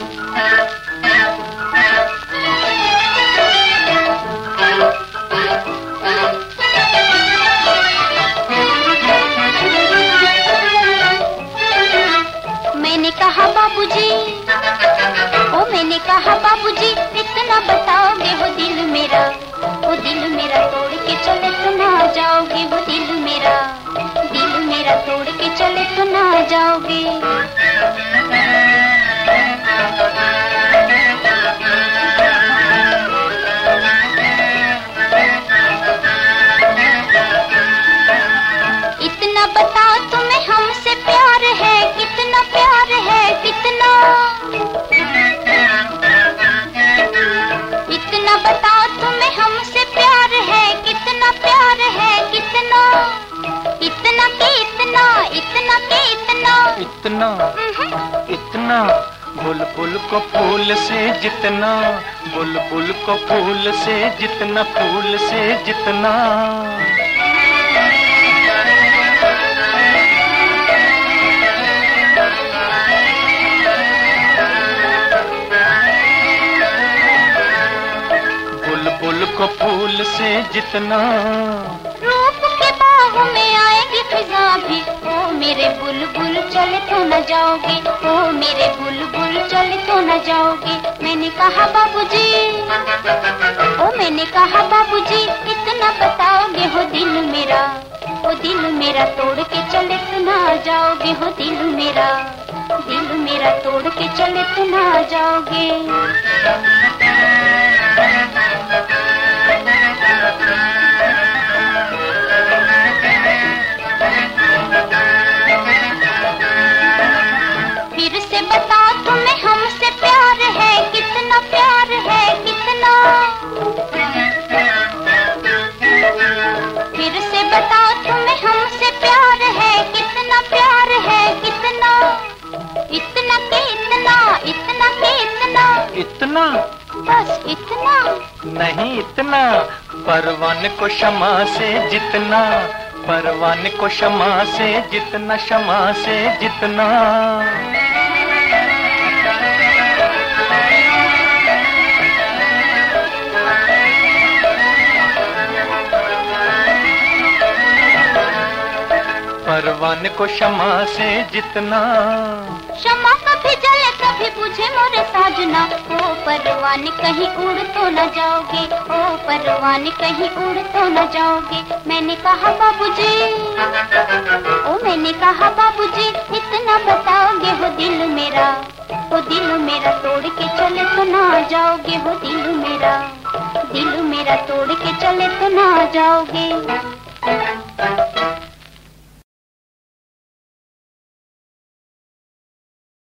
मैंने कहा, बाबूजी, ओ, मैंने कहा, बाबूजी, इतना बताओगे वो दिल मेरा वो दिल मेरा तोड़ के चले तो ना जाओगे वो दिल मेरा दिल मेरा तोड़ के चले तो ना जाओगे। इतना इतना। बुलबुल को फूल से जितना, बुलबुल को फूल से जितना, फूल से जितना। बुलबुल को फूल से जितना मेरे बुलबुल चले तो न जाओगे। ओ मेरे बुलबुल चले तो न जाओगे। मैंने कहा, बाबूजी, ओ मैंने कहा, बाबूजी, इतना बताओगे हो दिल मेरा। ओ दिल मेरा तोड़ के चले तो ना जाओगे हो दिल मेरा। दिल मेरा तोड़ के चले तो ना जाओगे। इतना। बस इतना। नहीं इतना। परवान को क्षमा से जितना। परवान को क्षमा से जितना क्षमा से जितना। परवान को क्षमा से जितना। साजना ओ परवान, कहीं उड़ तो न जाओगे। ओ परवान, कहीं उड़ तो न जाओगे। मैंने कहा, बाबूजी। ओ, मैंने कहा, बाबूजी, इतना बताओगे हो दिल मेरा। वो दिल मेरा तोड़ के चले तो ना जाओगे वो दिल मेरा। दिल मेरा तोड़ के चले तो ना जाओगे।